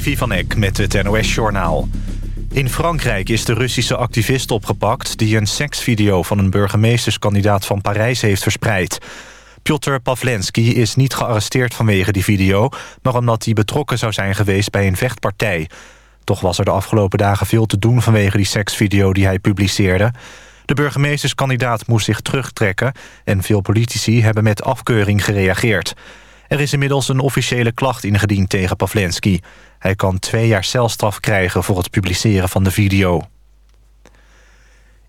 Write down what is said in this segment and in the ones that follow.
Levi van Eck met het NOS-journaal. In Frankrijk is de Russische activist opgepakt... die een seksvideo van een burgemeesterskandidaat van Parijs heeft verspreid. Piotr Pavlensky is niet gearresteerd vanwege die video... maar omdat hij betrokken zou zijn geweest bij een vechtpartij. Toch was er de afgelopen dagen veel te doen vanwege die seksvideo die hij publiceerde. De burgemeesterskandidaat moest zich terugtrekken... en veel politici hebben met afkeuring gereageerd... Er is inmiddels een officiële klacht ingediend tegen Pavlensky. Hij kan twee jaar celstraf krijgen voor het publiceren van de video.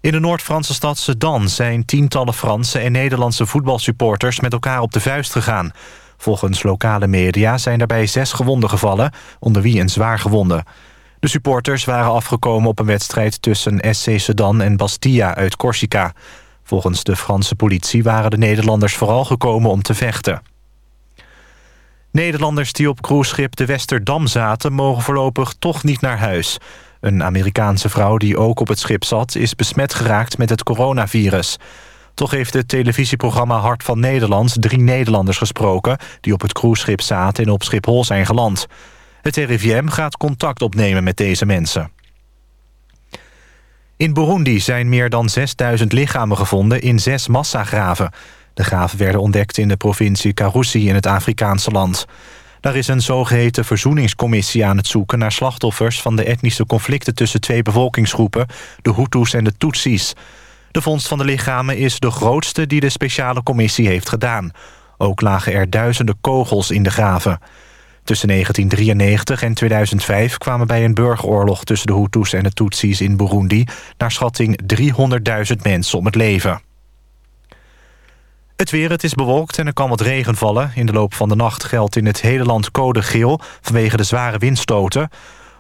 In de Noord-Franse stad Sedan zijn tientallen Franse en Nederlandse voetbalsupporters met elkaar op de vuist gegaan. Volgens lokale media zijn daarbij zes gewonden gevallen, onder wie een zwaar gewonde. De supporters waren afgekomen op een wedstrijd tussen SC Sedan en Bastia uit Corsica. Volgens de Franse politie waren de Nederlanders vooral gekomen om te vechten. Nederlanders die op cruiseschip de Westerdam zaten... mogen voorlopig toch niet naar huis. Een Amerikaanse vrouw die ook op het schip zat... is besmet geraakt met het coronavirus. Toch heeft het televisieprogramma Hart van Nederland... drie Nederlanders gesproken die op het cruiseschip zaten... en op Schiphol zijn geland. Het RIVM gaat contact opnemen met deze mensen. In Burundi zijn meer dan 6000 lichamen gevonden in zes massagraven... De graven werden ontdekt in de provincie Karusi in het Afrikaanse land. Daar is een zogeheten verzoeningscommissie aan het zoeken... naar slachtoffers van de etnische conflicten tussen twee bevolkingsgroepen... de Hutus en de Tutsis. De vondst van de lichamen is de grootste die de speciale commissie heeft gedaan. Ook lagen er duizenden kogels in de graven. Tussen 1993 en 2005 kwamen bij een burgeroorlog... tussen de Hutus en de Tutsis in Burundi... naar schatting 300.000 mensen om het leven. Het weer, het is bewolkt en er kan wat regen vallen. In de loop van de nacht geldt in het hele land code geel... vanwege de zware windstoten.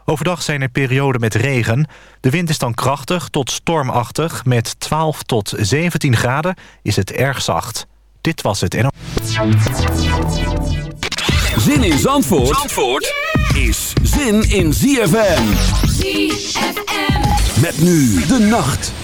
Overdag zijn er perioden met regen. De wind is dan krachtig tot stormachtig. Met 12 tot 17 graden is het erg zacht. Dit was het. Zin in Zandvoort, Zandvoort is zin in ZFM. ZFM. Met nu de nacht.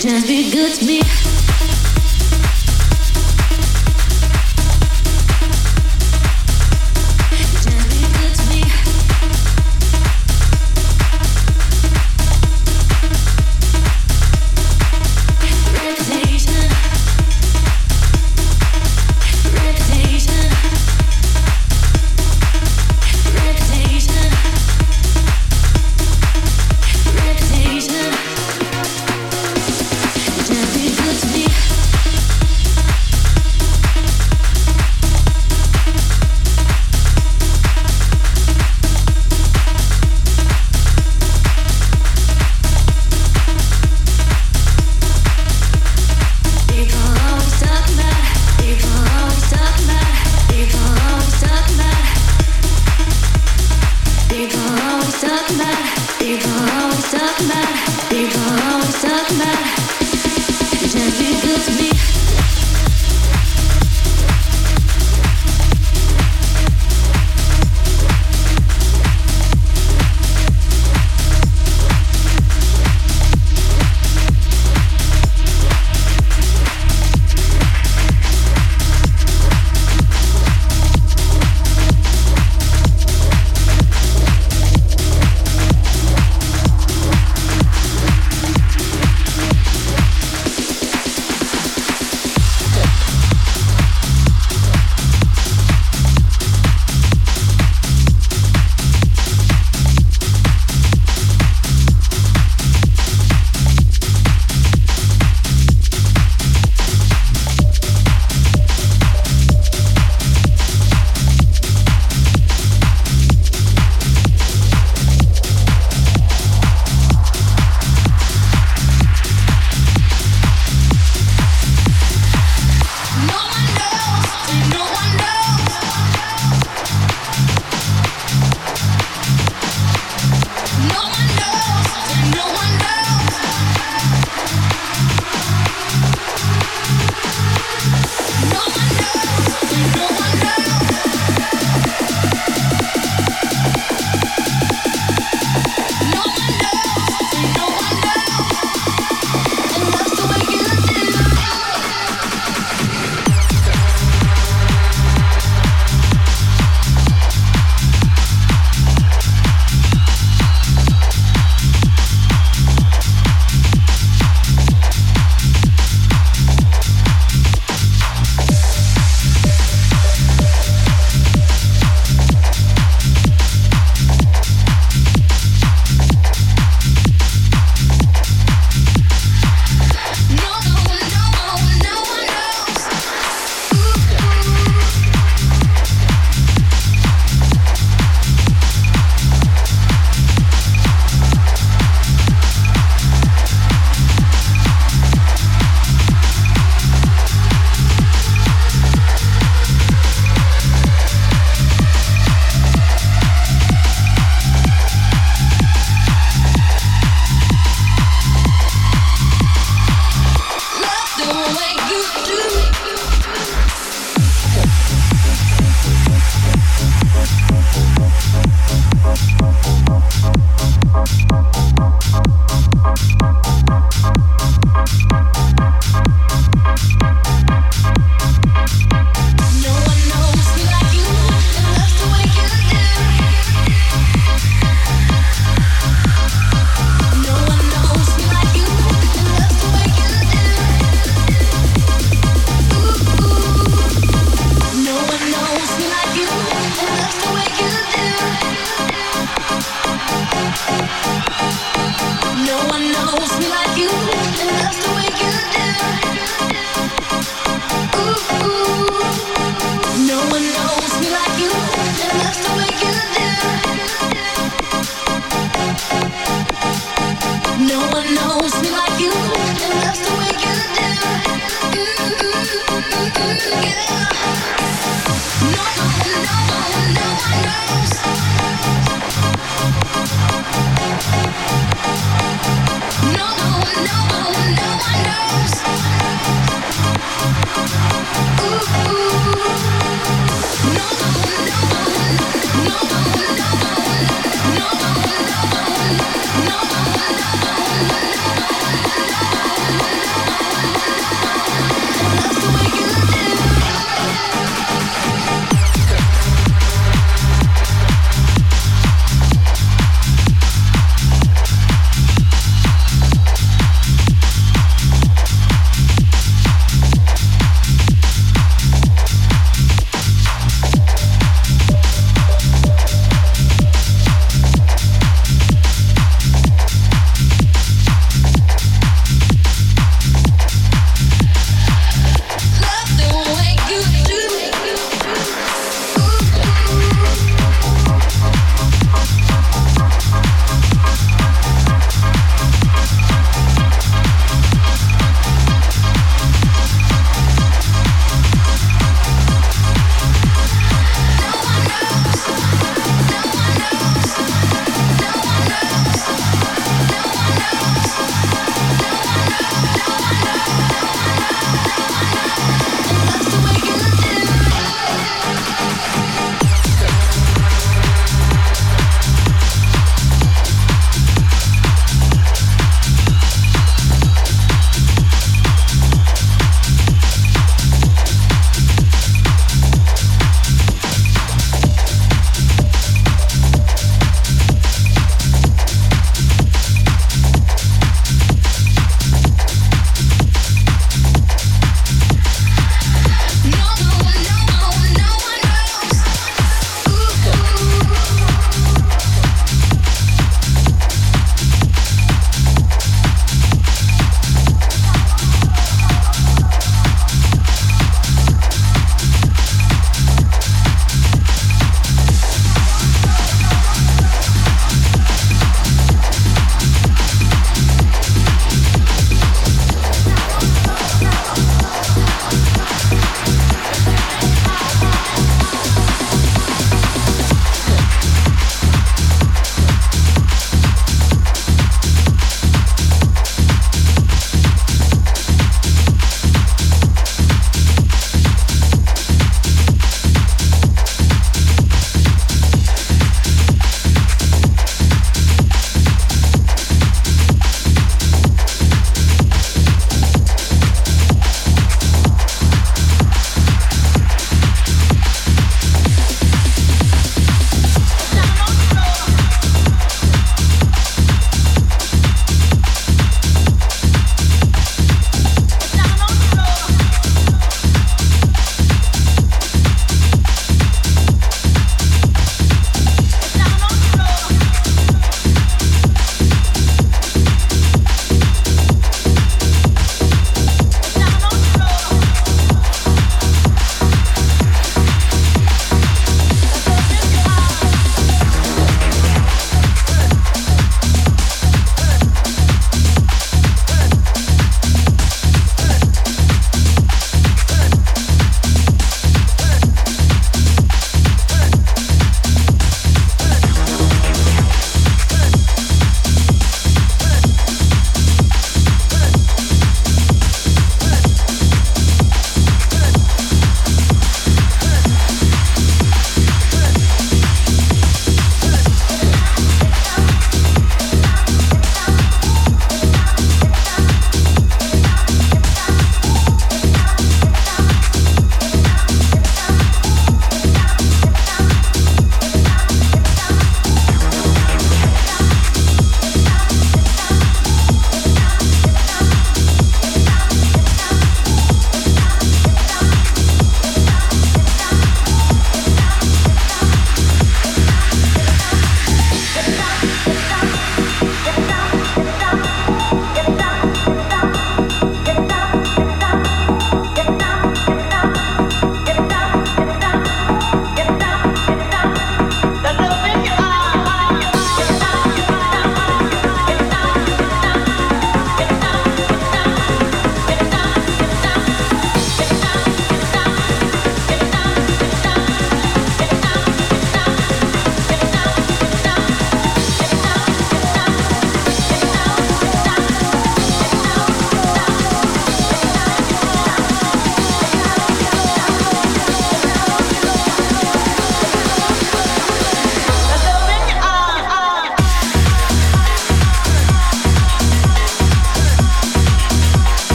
Just be good to me.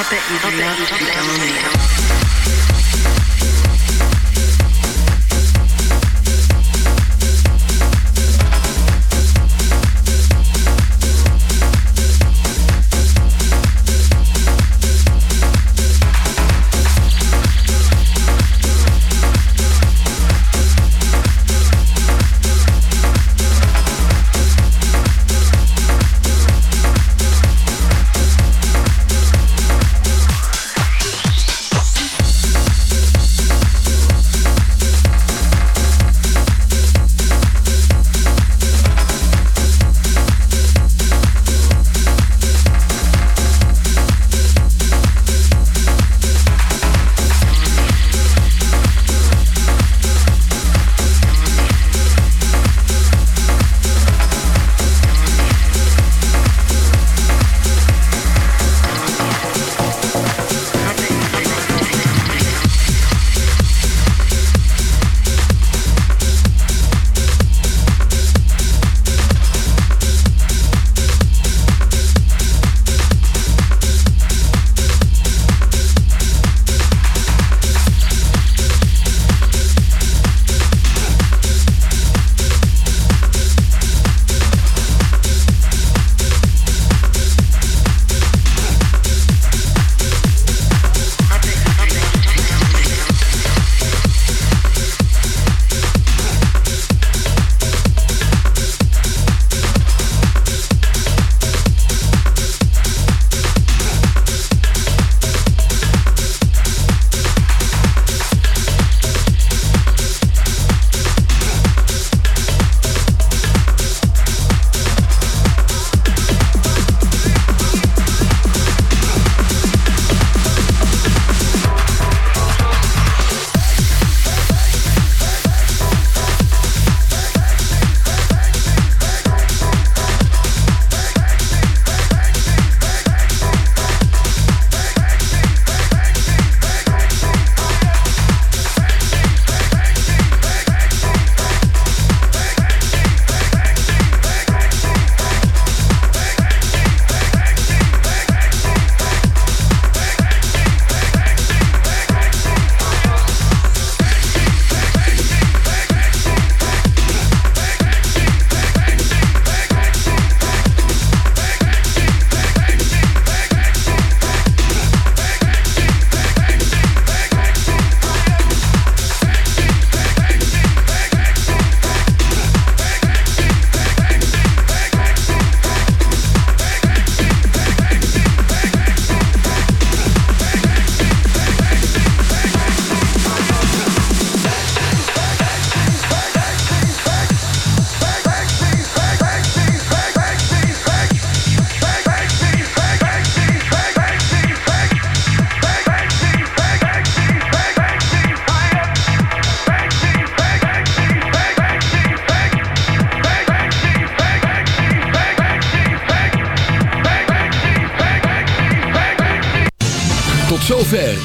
I bet you'd love be